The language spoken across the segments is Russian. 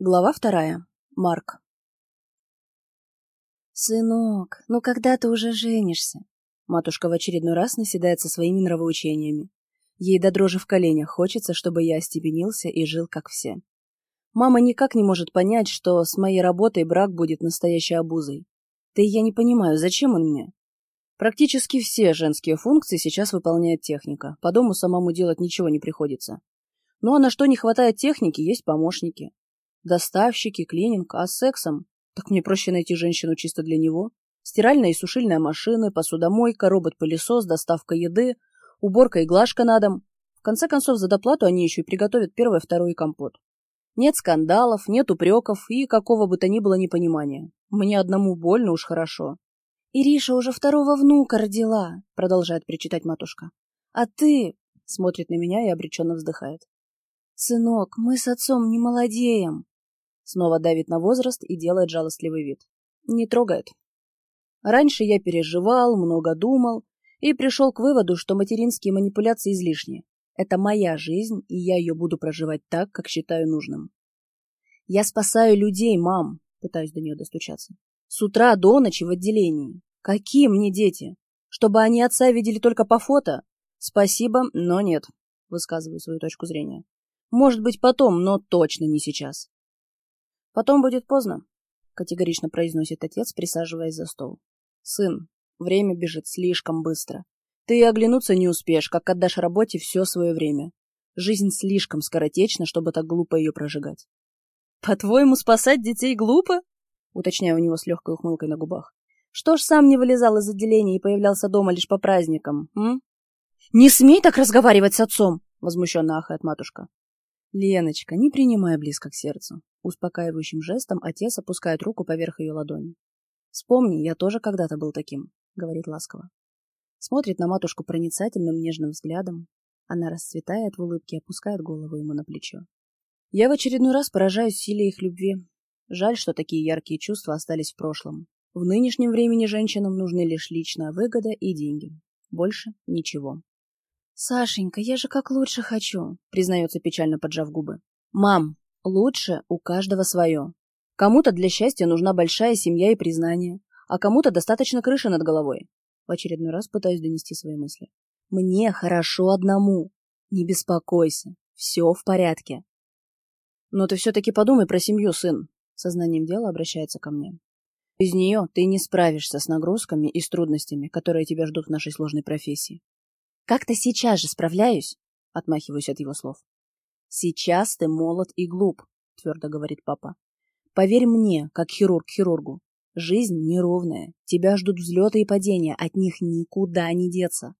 Глава вторая. Марк. «Сынок, ну когда ты уже женишься?» Матушка в очередной раз наседает со своими нравоучениями. Ей до дрожи в коленях хочется, чтобы я остепенился и жил как все. Мама никак не может понять, что с моей работой брак будет настоящей обузой. Да и я не понимаю, зачем он мне? Практически все женские функции сейчас выполняет техника. По дому самому делать ничего не приходится. Ну а на что не хватает техники, есть помощники. Доставщики, клининг, а с сексом? Так мне проще найти женщину чисто для него. Стиральная и сушильная машины, посудомойка, робот-пылесос, доставка еды, уборка и глажка на дом. В конце концов, за доплату они еще и приготовят первое, второе и компот. Нет скандалов, нет упреков и какого бы то ни было непонимания. Мне одному больно уж хорошо. «Ириша уже второго внука родила», — продолжает причитать матушка. «А ты...» — смотрит на меня и обреченно вздыхает. «Сынок, мы с отцом не молодеем». Снова давит на возраст и делает жалостливый вид. Не трогает. Раньше я переживал, много думал и пришел к выводу, что материнские манипуляции излишни. Это моя жизнь, и я ее буду проживать так, как считаю нужным. Я спасаю людей, мам, пытаюсь до нее достучаться. С утра до ночи в отделении. Какие мне дети? Чтобы они отца видели только по фото? Спасибо, но нет. Высказываю свою точку зрения. Может быть, потом, но точно не сейчас. Потом будет поздно, категорично произносит отец, присаживаясь за стол. Сын, время бежит слишком быстро. Ты оглянуться не успеешь, как отдашь работе все свое время. Жизнь слишком скоротечна, чтобы так глупо ее прожигать. По-твоему, спасать детей глупо? Уточняю у него с легкой ухмылкой на губах. Что ж сам не вылезал из отделения и появлялся дома лишь по праздникам, м? Не смей так разговаривать с отцом! Возмущенно ахает матушка. Леночка, не принимай близко к сердцу. Успокаивающим жестом отец опускает руку поверх ее ладони. Вспомни, я тоже когда-то был таким, говорит ласково. Смотрит на матушку проницательным нежным взглядом. Она расцветает в улыбке опускает голову ему на плечо. Я в очередной раз поражаюсь силе их любви. Жаль, что такие яркие чувства остались в прошлом. В нынешнем времени женщинам нужны лишь личная выгода и деньги. Больше ничего. «Сашенька, я же как лучше хочу», — признается печально, поджав губы. «Мам, лучше у каждого свое. Кому-то для счастья нужна большая семья и признание, а кому-то достаточно крыши над головой». В очередной раз пытаюсь донести свои мысли. «Мне хорошо одному. Не беспокойся. Все в порядке». «Но ты все-таки подумай про семью, сын», — сознанием дела обращается ко мне. Без нее ты не справишься с нагрузками и с трудностями, которые тебя ждут в нашей сложной профессии. Как-то сейчас же справляюсь, отмахиваюсь от его слов. Сейчас ты молод и глуп, твердо говорит папа. Поверь мне, как хирург хирургу. Жизнь неровная, тебя ждут взлеты и падения, от них никуда не деться.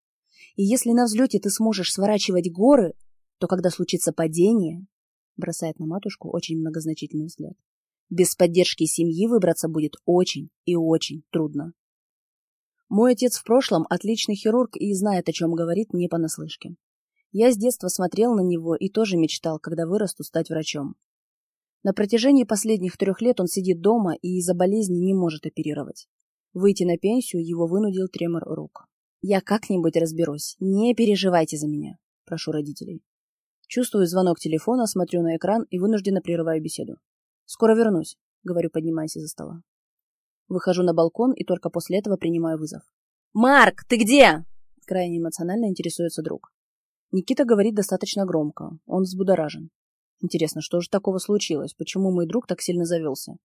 И если на взлете ты сможешь сворачивать горы, то когда случится падение, бросает на матушку очень многозначительный взгляд, без поддержки семьи выбраться будет очень и очень трудно. Мой отец в прошлом отличный хирург и знает, о чем говорит не понаслышке. Я с детства смотрел на него и тоже мечтал, когда вырасту, стать врачом. На протяжении последних трех лет он сидит дома и из-за болезни не может оперировать. Выйти на пенсию его вынудил тремор рук. Я как-нибудь разберусь, не переживайте за меня, прошу родителей. Чувствую звонок телефона, смотрю на экран и вынужденно прерываю беседу. «Скоро вернусь», — говорю, поднимаясь из-за стола. Выхожу на балкон и только после этого принимаю вызов. «Марк, ты где?» — крайне эмоционально интересуется друг. Никита говорит достаточно громко. Он взбудоражен. Интересно, что же такого случилось? Почему мой друг так сильно завелся?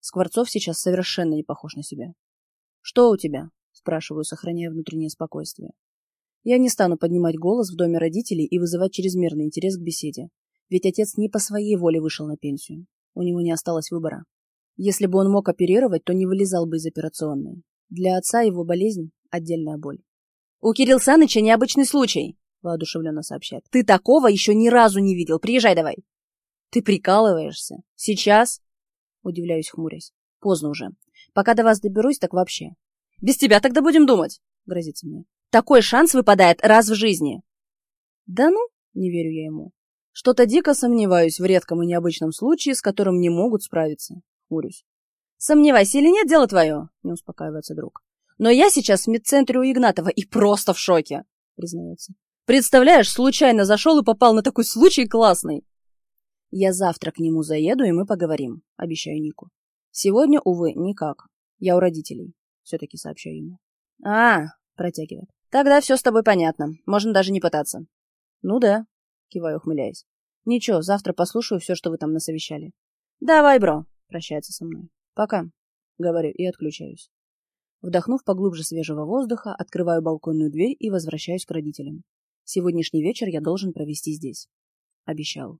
Скворцов сейчас совершенно не похож на себя. «Что у тебя?» — спрашиваю, сохраняя внутреннее спокойствие. Я не стану поднимать голос в доме родителей и вызывать чрезмерный интерес к беседе, ведь отец не по своей воле вышел на пенсию. У него не осталось выбора. Если бы он мог оперировать, то не вылезал бы из операционной. Для отца его болезнь – отдельная боль. «У Кирилл Саныча необычный случай», – воодушевленно сообщает. «Ты такого еще ни разу не видел. Приезжай давай». «Ты прикалываешься? Сейчас?» – удивляюсь, хмурясь. «Поздно уже. Пока до вас доберусь, так вообще». «Без тебя тогда будем думать», – грозится мне. «Такой шанс выпадает раз в жизни». «Да ну?» – не верю я ему. Что-то дико сомневаюсь в редком и необычном случае, с которым не могут справиться. Хмурюсь. Сомневайся или нет, дело твое, не успокаивается друг. Но я сейчас в медцентре у Игнатова и просто в шоке, признается. Представляешь, случайно зашел и попал на такой случай классный. Я завтра к нему заеду, и мы поговорим, обещаю Нику. Сегодня, увы, никак. Я у родителей, все-таки сообщаю ему. А, протягивает. Тогда все с тобой понятно. Можно даже не пытаться. Ну да, киваю, ухмыляясь. Ничего, завтра послушаю все, что вы там насовещали. Давай, бро, прощается со мной. Пока, говорю и отключаюсь. Вдохнув поглубже свежего воздуха, открываю балконную дверь и возвращаюсь к родителям. Сегодняшний вечер я должен провести здесь. Обещал.